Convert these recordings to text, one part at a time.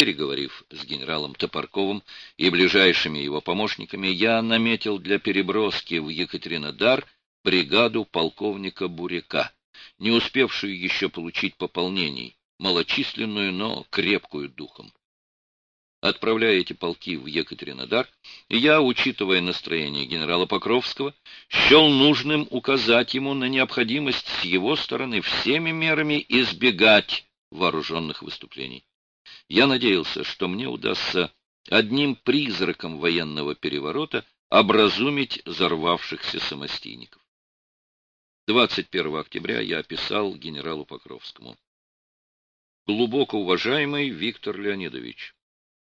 Переговорив с генералом Топорковым и ближайшими его помощниками, я наметил для переброски в Екатеринодар бригаду полковника Буряка, не успевшую еще получить пополнений, малочисленную, но крепкую духом. Отправляя эти полки в Екатеринодар, я, учитывая настроение генерала Покровского, счел нужным указать ему на необходимость с его стороны всеми мерами избегать вооруженных выступлений. Я надеялся, что мне удастся одним призраком военного переворота образумить взорвавшихся самостийников. 21 октября я описал генералу Покровскому. Глубоко уважаемый Виктор Леонидович,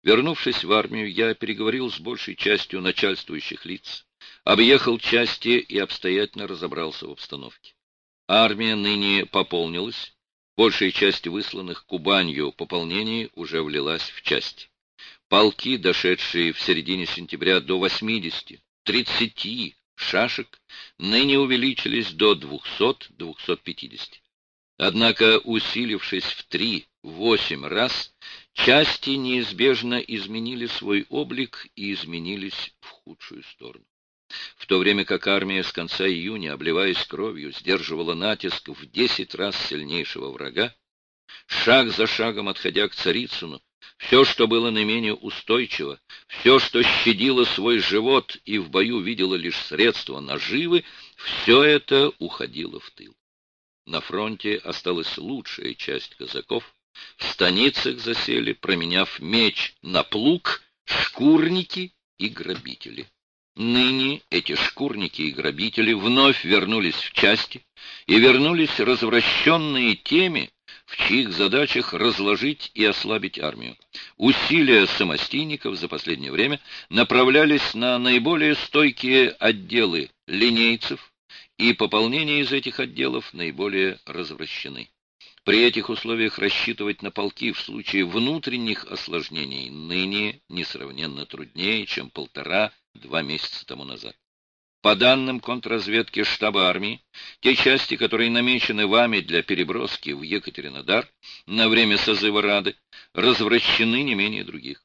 вернувшись в армию, я переговорил с большей частью начальствующих лиц, объехал части и обстоятельно разобрался в обстановке. Армия ныне пополнилась, Большая часть высланных Кубанью пополнений уже влилась в часть. Полки, дошедшие в середине сентября до 80, 30 шашек, ныне увеличились до 200-250. Однако, усилившись в 3-8 раз, части неизбежно изменили свой облик и изменились в худшую сторону в то время как армия с конца июня, обливаясь кровью, сдерживала натиск в десять раз сильнейшего врага, шаг за шагом отходя к Царицыну, все, что было наименее устойчиво, все, что щадило свой живот и в бою видело лишь средства наживы, все это уходило в тыл. На фронте осталась лучшая часть казаков, в станицах засели, променяв меч на плуг, шкурники и грабители. Ныне эти шкурники и грабители вновь вернулись в части и вернулись развращенные теми, в чьих задачах разложить и ослабить армию. Усилия самостийников за последнее время направлялись на наиболее стойкие отделы линейцев, и пополнение из этих отделов наиболее развращены. При этих условиях рассчитывать на полки в случае внутренних осложнений ныне несравненно труднее, чем полтора-два месяца тому назад. По данным контрразведки штаба армии, те части, которые намечены вами для переброски в Екатеринодар на время созыва Рады, развращены не менее других.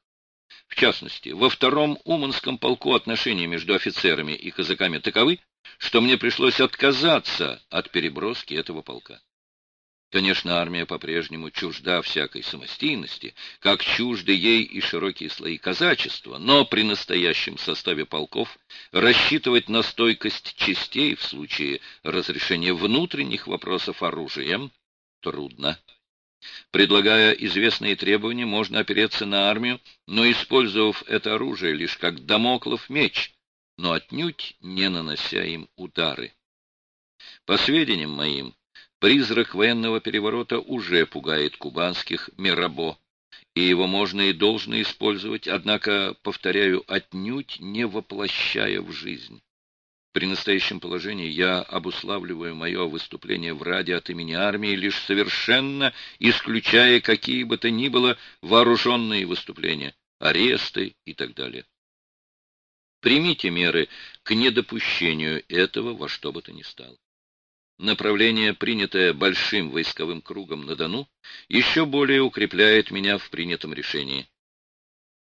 В частности, во втором Уманском полку отношения между офицерами и казаками таковы, что мне пришлось отказаться от переброски этого полка. Конечно, армия по-прежнему чужда всякой самостийности, как чужды ей и широкие слои казачества, но при настоящем составе полков рассчитывать на стойкость частей в случае разрешения внутренних вопросов оружием трудно. Предлагая известные требования, можно опереться на армию, но использовав это оружие лишь как домоклов меч, но отнюдь не нанося им удары. По сведениям моим, Призрак военного переворота уже пугает кубанских Мирабо, и его можно и должно использовать, однако, повторяю, отнюдь не воплощая в жизнь. При настоящем положении я обуславливаю мое выступление в Раде от имени армии, лишь совершенно исключая какие бы то ни было вооруженные выступления, аресты и так далее. Примите меры к недопущению этого во что бы то ни стало. Направление, принятое большим войсковым кругом на Дону, еще более укрепляет меня в принятом решении.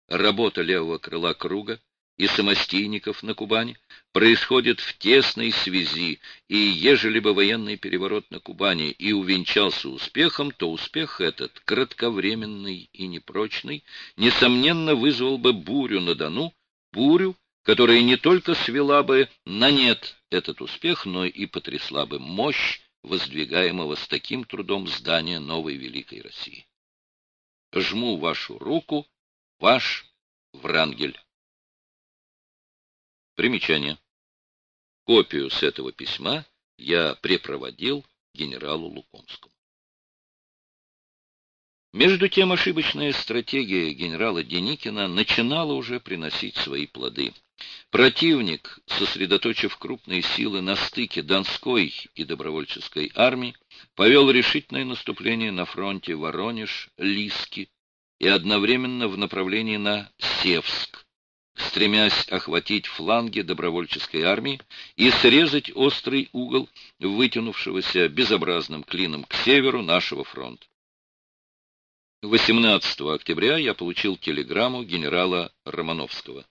Работа левого крыла круга и самостийников на Кубани происходит в тесной связи, и ежели бы военный переворот на Кубани и увенчался успехом, то успех этот, кратковременный и непрочный, несомненно вызвал бы бурю на Дону, бурю, которая не только свела бы на нет этот успех, но и потрясла бы мощь воздвигаемого с таким трудом здания новой великой России. Жму вашу руку, ваш Врангель. Примечание. Копию с этого письма я препроводил генералу Лукомскому. Между тем ошибочная стратегия генерала Деникина начинала уже приносить свои плоды. Противник, сосредоточив крупные силы на стыке Донской и добровольческой армии, повел решительное наступление на фронте Воронеж-Лиски и одновременно в направлении на Севск, стремясь охватить фланги добровольческой армии и срезать острый угол вытянувшегося безобразным клином к северу нашего фронта. 18 октября я получил телеграмму генерала Романовского.